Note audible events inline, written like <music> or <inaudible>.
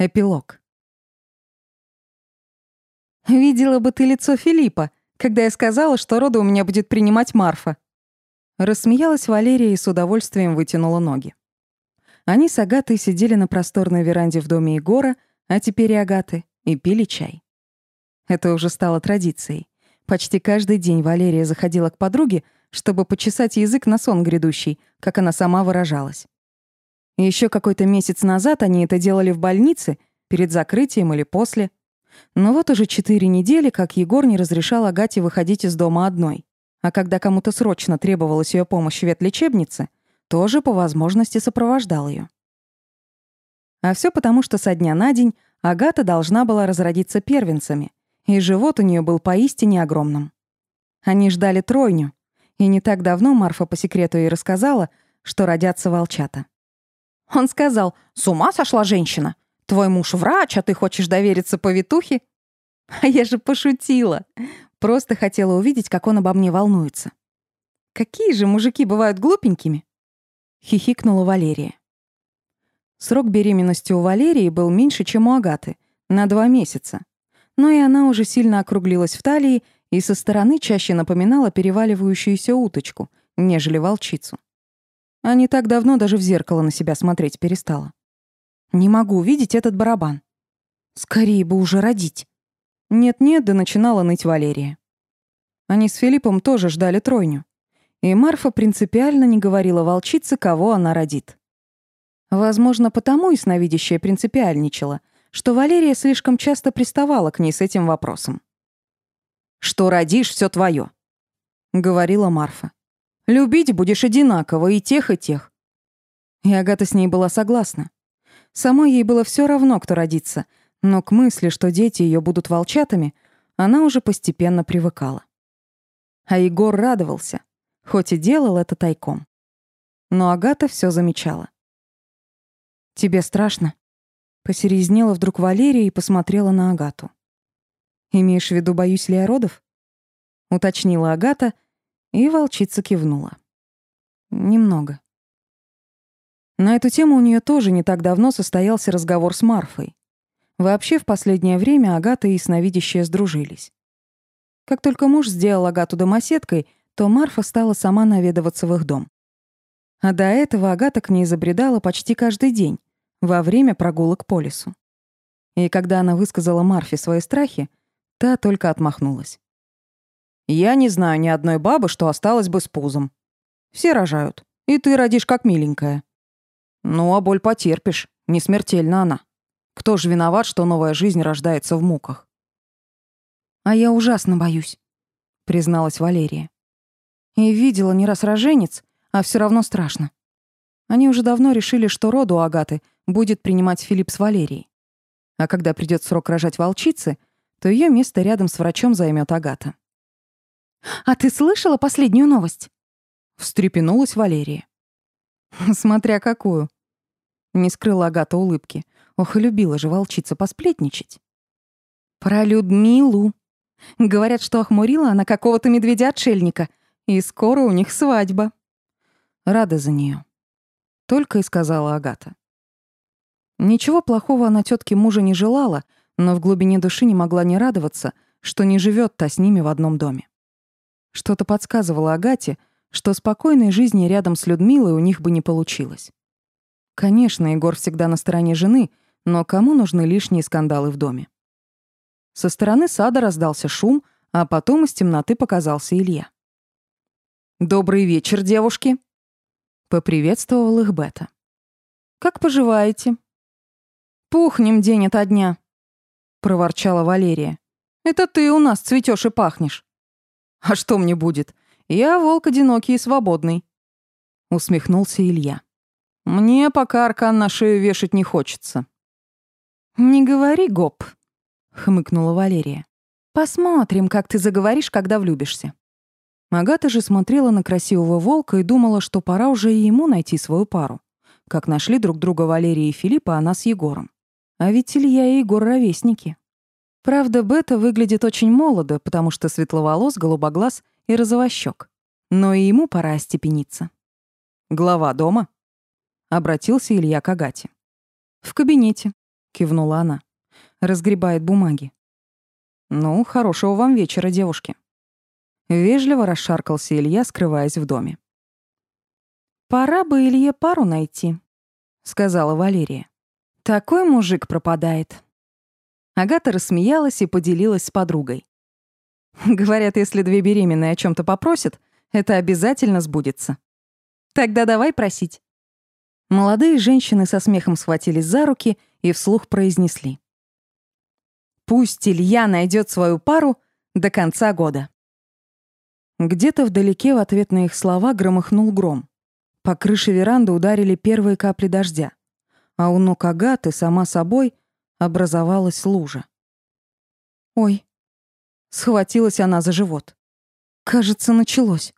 Эпилог. «Видела бы ты лицо Филиппа, когда я сказала, что роды у меня будет принимать Марфа». Рассмеялась Валерия и с удовольствием вытянула ноги. Они с Агатой сидели на просторной веранде в доме Егора, а теперь и Агаты, и пили чай. Это уже стало традицией. Почти каждый день Валерия заходила к подруге, чтобы почесать язык на сон грядущий, как она сама выражалась. Еще какой-то месяц назад они это делали в больнице, перед закрытием или после. Но вот уже четыре недели, как Егор не разрешал Агате выходить из дома одной. А когда кому-то срочно требовалась ее помощь в ветлечебнице, тоже по возможности сопровождал ее. А все потому, что со дня на день Агата должна была разродиться первенцами, и живот у нее был поистине огромным. Они ждали тройню, и не так давно Марфа по секрету ей рассказала, что родятся волчата. Он сказал, «С ума сошла женщина? Твой муж врач, а ты хочешь довериться повитухе?» А я же пошутила. Просто хотела увидеть, как он обо мне волнуется. «Какие же мужики бывают глупенькими?» Хихикнула Валерия. Срок беременности у Валерии был меньше, чем у Агаты, на два месяца. Но и она уже сильно округлилась в талии и со стороны чаще напоминала переваливающуюся уточку, нежели волчицу. А не так давно даже в зеркало на себя смотреть перестала. Не могу увидеть этот барабан. Скорее бы уже родить. Нет-нет, да начинала ныть Валерия. Они с Филиппом тоже ждали тройню. И Марфа принципиально не говорила волчице, кого она родит. Возможно, потому и сновидящая принципиальничала, что Валерия слишком часто приставала к ней с этим вопросом. «Что родишь, все твое», — говорила Марфа. Любить будешь одинаково и тех, и тех. И Агата с ней была согласна. Самой ей было все равно, кто родится, но к мысли, что дети ее будут волчатами, она уже постепенно привыкала. А Егор радовался, хоть и делал это тайком. Но Агата все замечала. «Тебе страшно?» Посерезнела вдруг Валерия и посмотрела на Агату. «Имеешь в виду, боюсь ли я родов?» Уточнила Агата — и волчица кивнула. Немного. На эту тему у нее тоже не так давно состоялся разговор с Марфой. Вообще, в последнее время Агата и сновидящая сдружились. Как только муж сделал Агату домоседкой, то Марфа стала сама наведываться в их дом. А до этого Агата к ней забредала почти каждый день, во время прогулок по лесу. И когда она высказала Марфе свои страхи, та только отмахнулась. Я не знаю ни одной бабы, что осталась бы с пузом. Все рожают. И ты родишь как миленькая. Ну, а боль потерпишь. Не смертельна она. Кто же виноват, что новая жизнь рождается в муках? А я ужасно боюсь, призналась Валерия. И видела не раз роженец, а все равно страшно. Они уже давно решили, что роду Агаты будет принимать Филипп с Валерией. А когда придет срок рожать волчицы, то ее место рядом с врачом займет Агата. «А ты слышала последнюю новость?» Встрепенулась Валерия. <laughs> «Смотря какую». Не скрыла Агата улыбки. Ох, и любила же волчица посплетничать. «Про Людмилу. Говорят, что охмурила она какого-то медведя-отшельника, и скоро у них свадьба». Рада за нее. Только и сказала Агата. Ничего плохого она тетке мужа не желала, но в глубине души не могла не радоваться, что не живет та с ними в одном доме. Что-то подсказывало Агате, что спокойной жизни рядом с Людмилой у них бы не получилось. Конечно, Егор всегда на стороне жены, но кому нужны лишние скандалы в доме? Со стороны сада раздался шум, а потом из темноты показался Илья. «Добрый вечер, девушки!» — поприветствовал их Бета. «Как поживаете?» «Пухнем день ото дня», — проворчала Валерия. «Это ты у нас цветёшь и пахнешь». А что мне будет? Я волк одинокий и свободный. Усмехнулся Илья. Мне пока аркан на шею вешать не хочется. Не говори, гоп, хмыкнула Валерия. Посмотрим, как ты заговоришь, когда влюбишься. Агата же смотрела на красивого волка и думала, что пора уже и ему найти свою пару. Как нашли друг друга Валерия и Филиппа, она с Егором. А ведь Илья и Егор ровесники. Правда, Бета выглядит очень молодо, потому что светловолос, голубоглаз и розовощек. Но и ему пора остепениться. «Глава дома?» — обратился Илья к Агате. «В кабинете», — кивнула она. Разгребает бумаги. Ну, хорошего вам вечера, девушки. Вежливо расшаркался Илья, скрываясь в доме. Пора бы Илье пару найти, сказала Валерия. Такой мужик пропадает. Агата рассмеялась и поделилась с подругой. Говорят, если две беременные о чем то попросят, это обязательно сбудется. Тогда давай просить. Молодые женщины со смехом схватились за руки и вслух произнесли. Пусть Илья найдет свою пару до конца года. Где-то вдалеке в ответ на их слова громыхнул гром. По крыше веранды ударили первые капли дождя, а у ног Агаты сама собой образовалась лужа. «Ой!» — схватилась она за живот. «Кажется, началось».